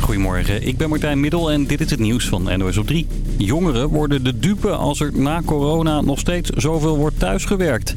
Goedemorgen, ik ben Martijn Middel en dit is het nieuws van NOS op 3. Jongeren worden de dupe als er na corona nog steeds zoveel wordt thuisgewerkt.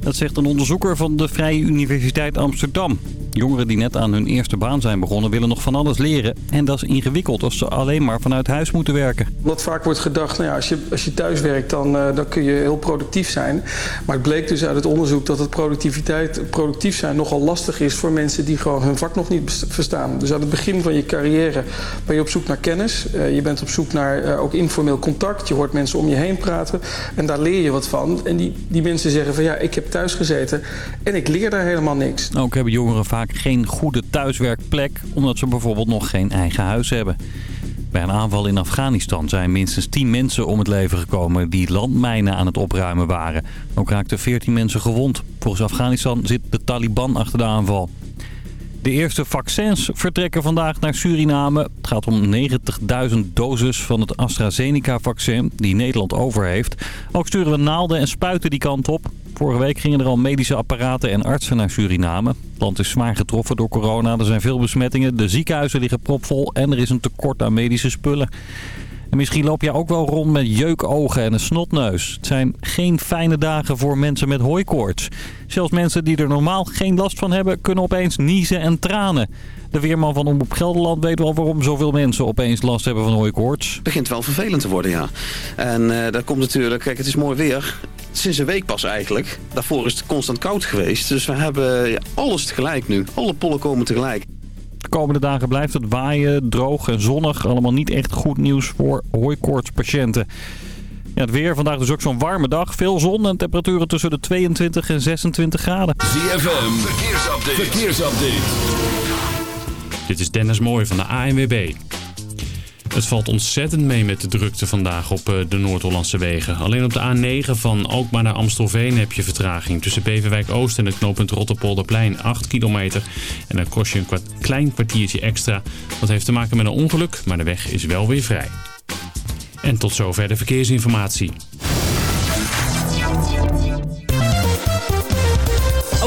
Dat zegt een onderzoeker van de Vrije Universiteit Amsterdam. Jongeren die net aan hun eerste baan zijn begonnen willen nog van alles leren. En dat is ingewikkeld als ze alleen maar vanuit huis moeten werken. Wat vaak wordt gedacht, nou ja, als, je, als je thuis werkt dan, uh, dan kun je heel productief zijn. Maar het bleek dus uit het onderzoek dat het productiviteit, productief zijn nogal lastig is voor mensen die gewoon hun vak nog niet verstaan. Dus aan het begin van je carrière ben je op zoek naar kennis. Uh, je bent op zoek naar uh, ook informeel contact. Je hoort mensen om je heen praten en daar leer je wat van. En die, die mensen zeggen van ja, ik heb thuis gezeten en ik leer daar helemaal niks. Ook hebben jongeren vaak geen goede thuiswerkplek... omdat ze bijvoorbeeld nog geen eigen huis hebben. Bij een aanval in Afghanistan zijn minstens 10 mensen om het leven gekomen... die landmijnen aan het opruimen waren. Ook raakten 14 mensen gewond. Volgens Afghanistan zit de Taliban achter de aanval. De eerste vaccins vertrekken vandaag naar Suriname. Het gaat om 90.000 doses van het AstraZeneca-vaccin die Nederland over heeft. Ook sturen we naalden en spuiten die kant op. Vorige week gingen er al medische apparaten en artsen naar Suriname. Het land is zwaar getroffen door corona. Er zijn veel besmettingen, de ziekenhuizen liggen propvol en er is een tekort aan medische spullen. En misschien loop je ook wel rond met jeukogen en een snotneus. Het zijn geen fijne dagen voor mensen met hooikoorts. Zelfs mensen die er normaal geen last van hebben, kunnen opeens niezen en tranen. De weerman van Omroep Gelderland weet wel waarom zoveel mensen opeens last hebben van hooikoorts. Het begint wel vervelend te worden, ja. En uh, dat komt natuurlijk, kijk het is mooi weer. Sinds een week pas eigenlijk. Daarvoor is het constant koud geweest. Dus we hebben alles tegelijk nu. Alle pollen komen tegelijk. De komende dagen blijft het waaien, droog en zonnig. Allemaal niet echt goed nieuws voor hooikoortspatiënten. Ja, het weer vandaag dus ook zo'n warme dag. Veel zon en temperaturen tussen de 22 en 26 graden. ZFM, verkeersupdate. verkeersupdate. Dit is Dennis Mooij van de ANWB. Het valt ontzettend mee met de drukte vandaag op de Noord-Hollandse wegen. Alleen op de A9 van Alkmaar naar Amstelveen heb je vertraging. Tussen Beverwijk Oost en het knooppunt Rotterpolderplein 8 kilometer. En dan kost je een klein kwartiertje extra. Dat heeft te maken met een ongeluk, maar de weg is wel weer vrij. En tot zover de verkeersinformatie.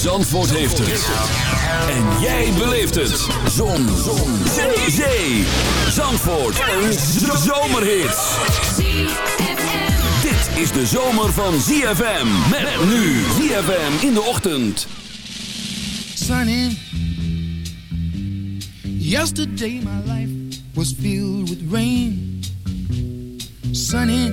Zandvoort heeft het. En jij beleeft het. Zon. Zon. Zee. Zee. Zandvoort. Een zomerhit. Dit is de zomer van ZFM. Met nu ZFM in de ochtend. Sunny. Yesterday my life was filled with rain. Sunny.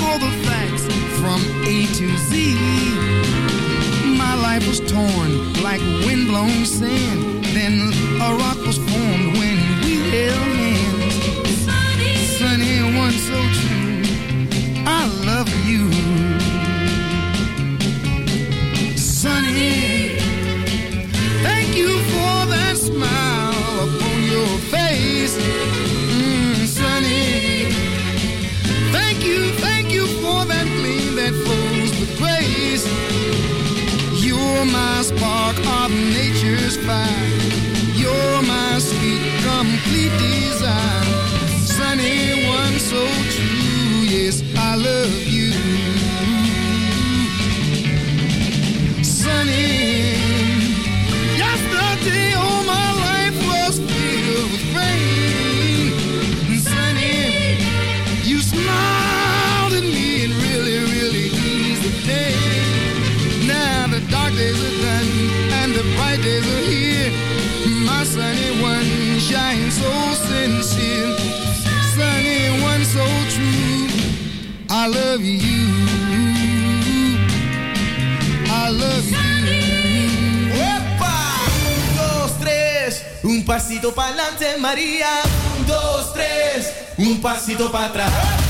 for the facts from A to Z. My life was torn like windblown sand. Then a rock was grace. I love you. I love you. Opa 1 2 3 Un pasito para adelante, María. Un, dos, tres. Un pasito para atrás.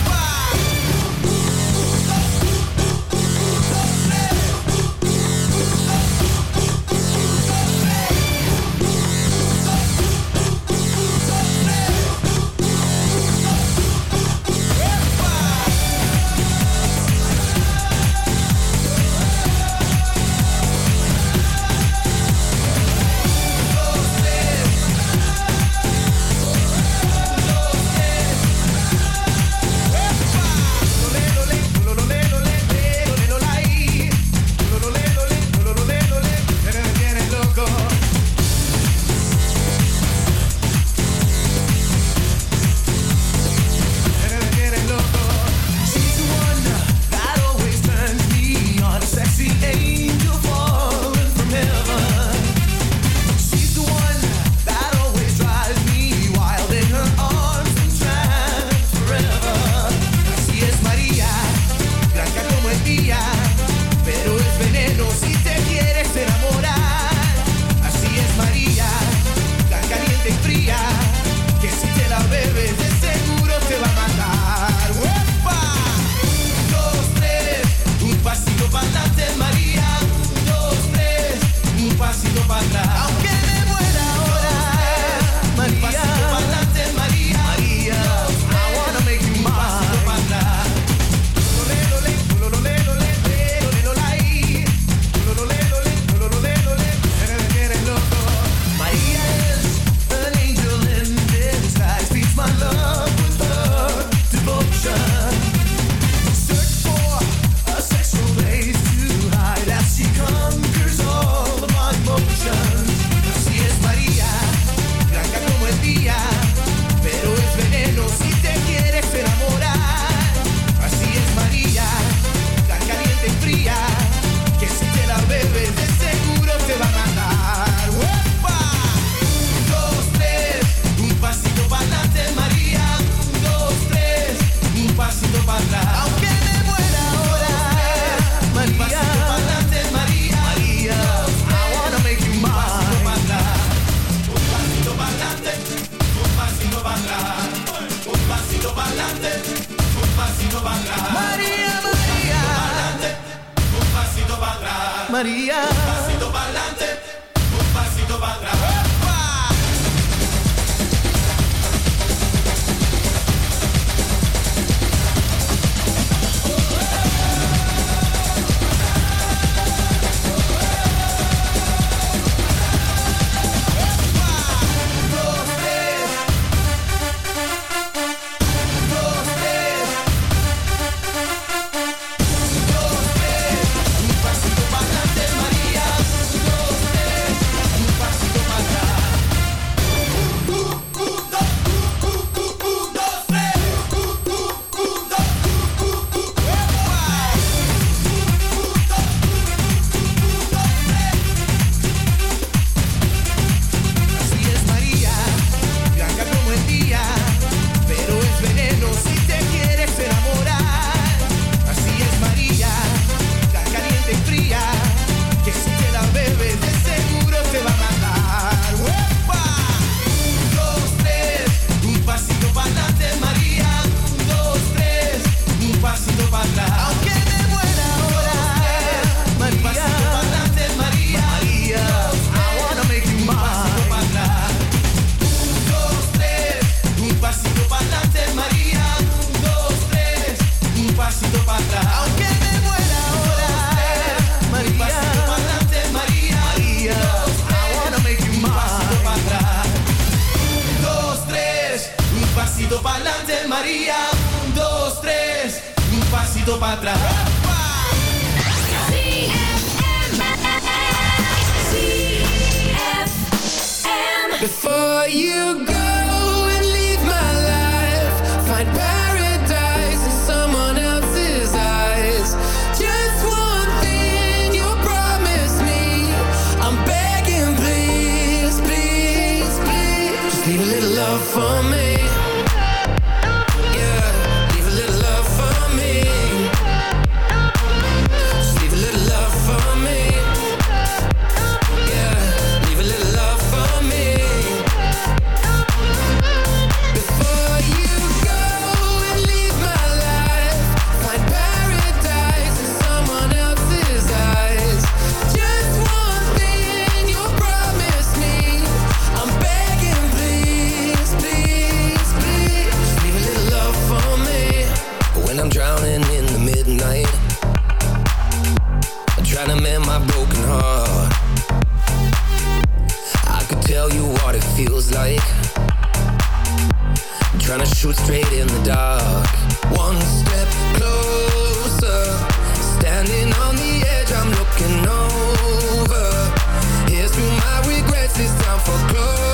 what it feels like. Trying to shoot straight in the dark. One step closer, standing on the edge, I'm looking over. Here's to my regrets, it's time for closure.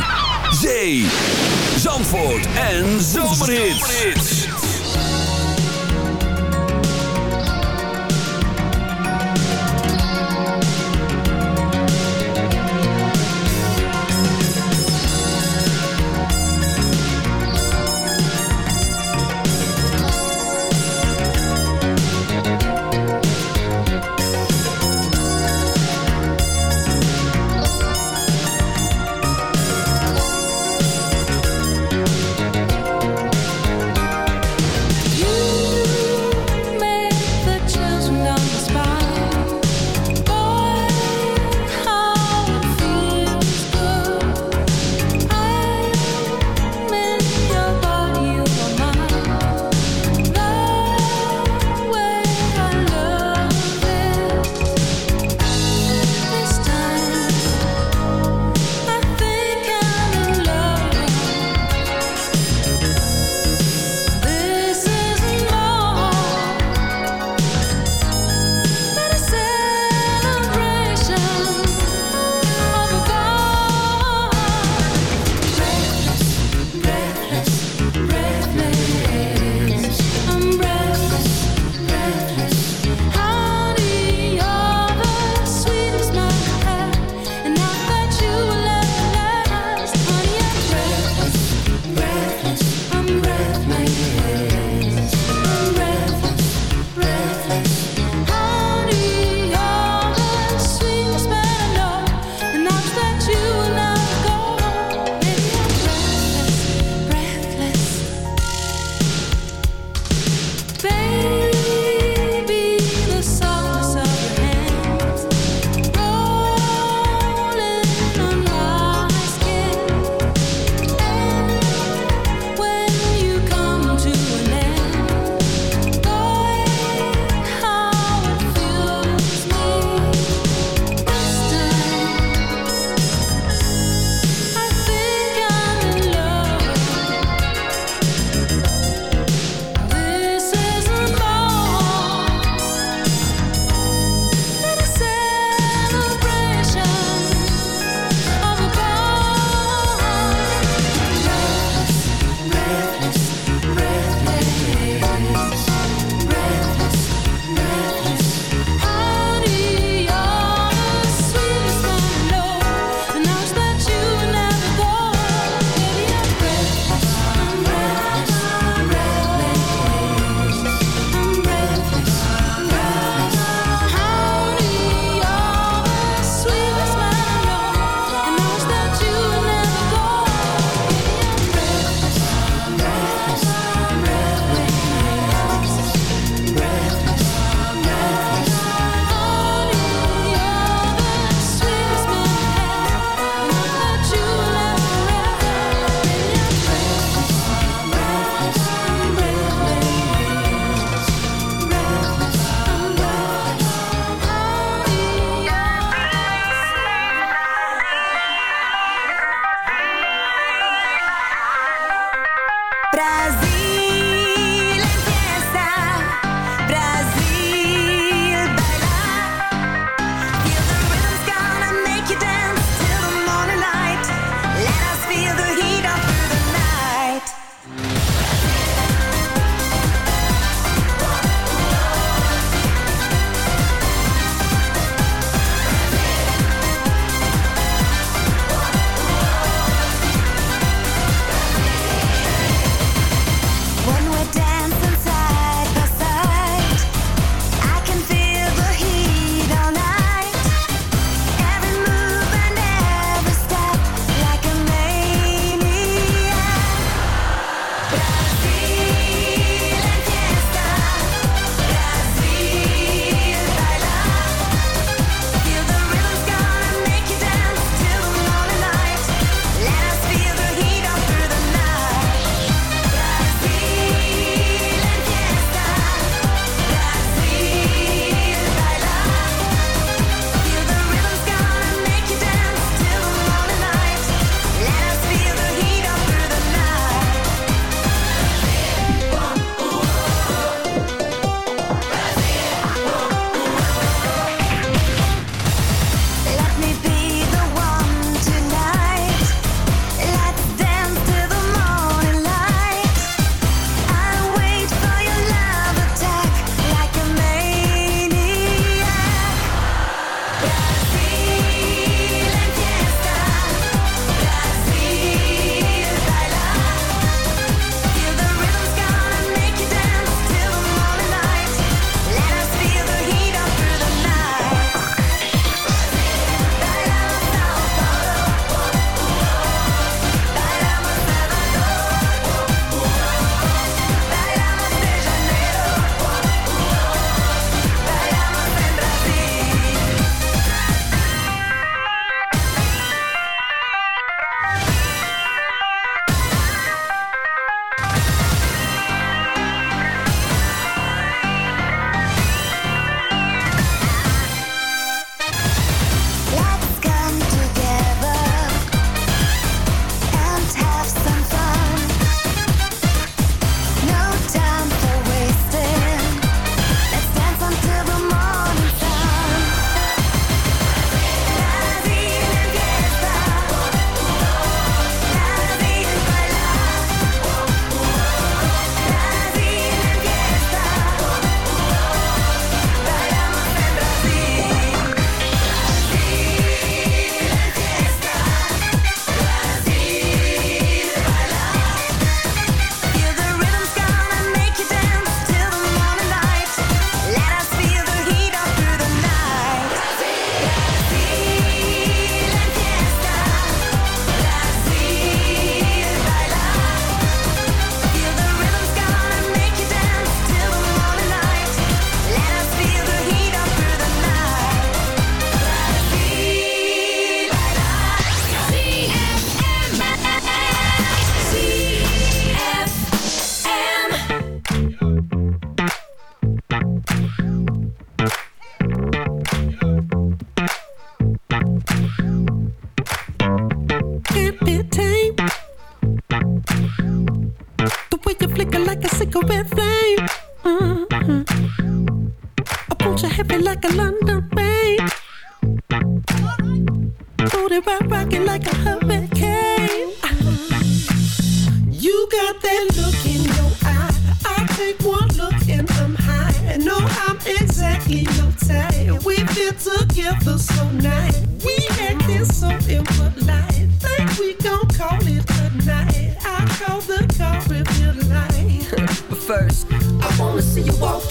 wanna see you walk.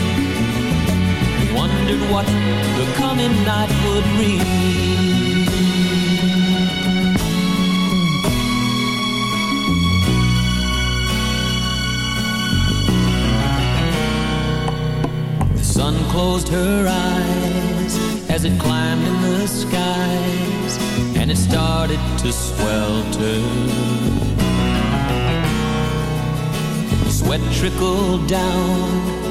Wondered what the coming night would bring. The sun closed her eyes as it climbed in the skies, and it started to swelter. Sweat trickled down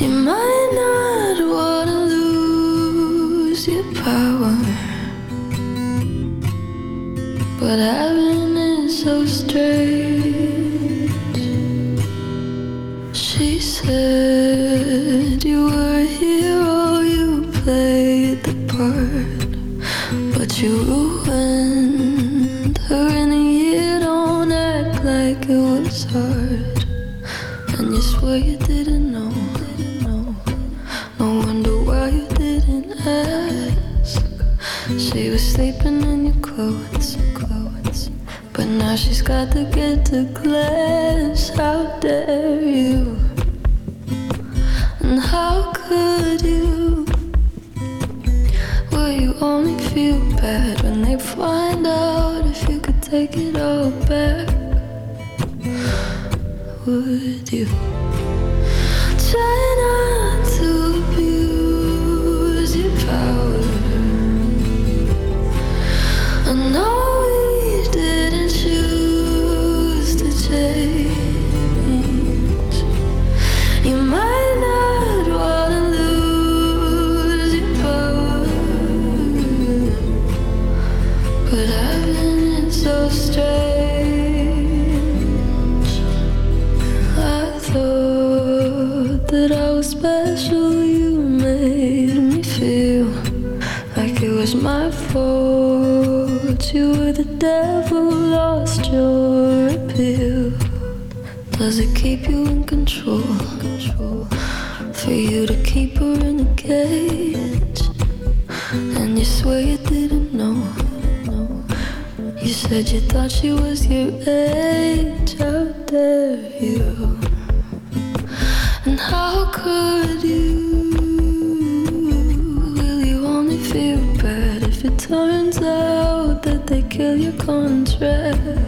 You might not wanna lose your power, but heaven is so strange. She said. Try to get to class. How dare you? And how could you? Will you only feel bad when they find out if you could take it all back? Would you? no, no. You said you thought she was your age out there, you. And how could you? Will you only feel bad if it turns out that they kill your contract?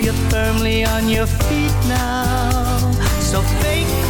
To keep you firmly on your feet now. So fake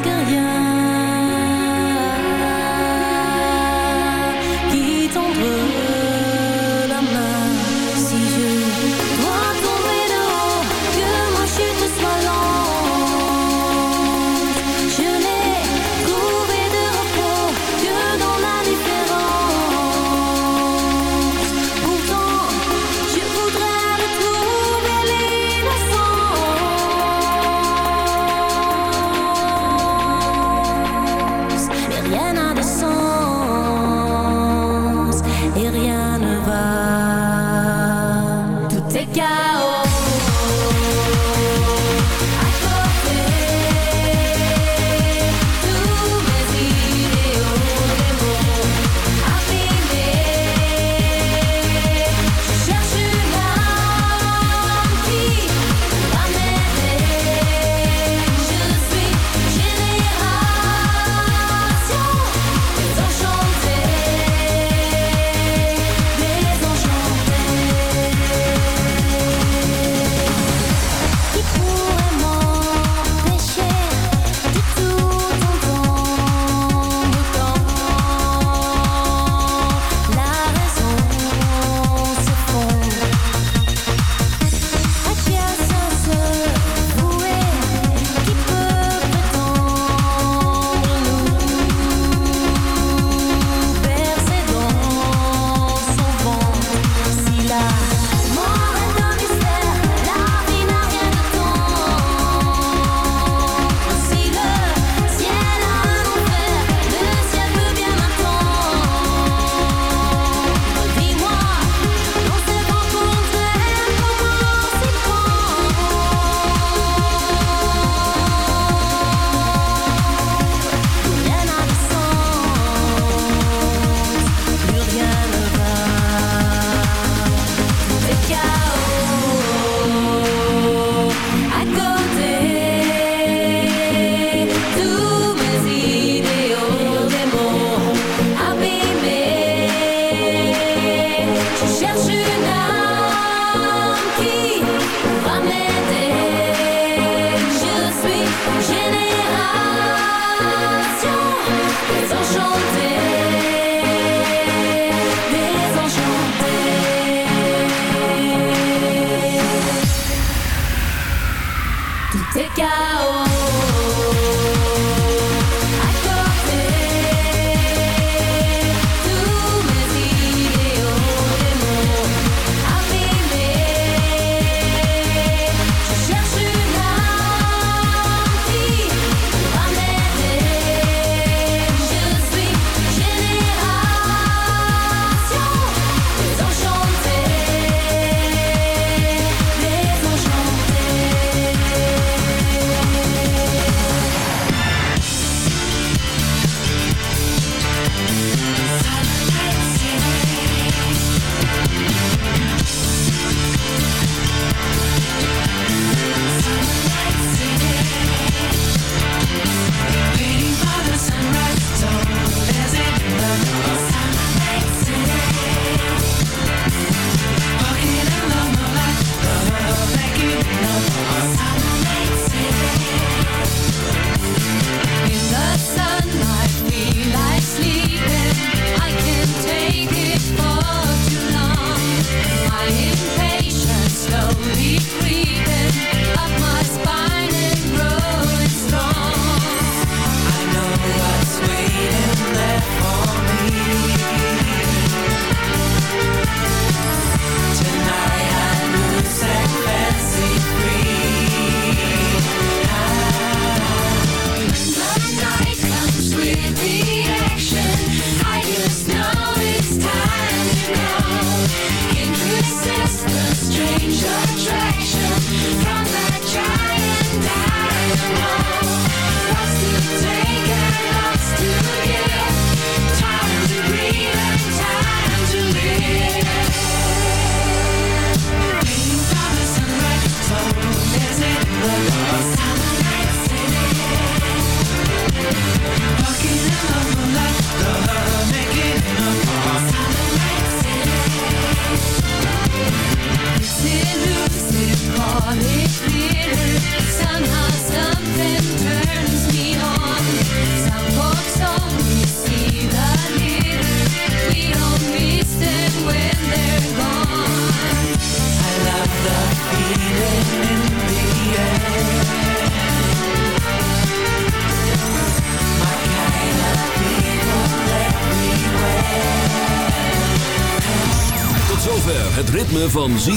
一个。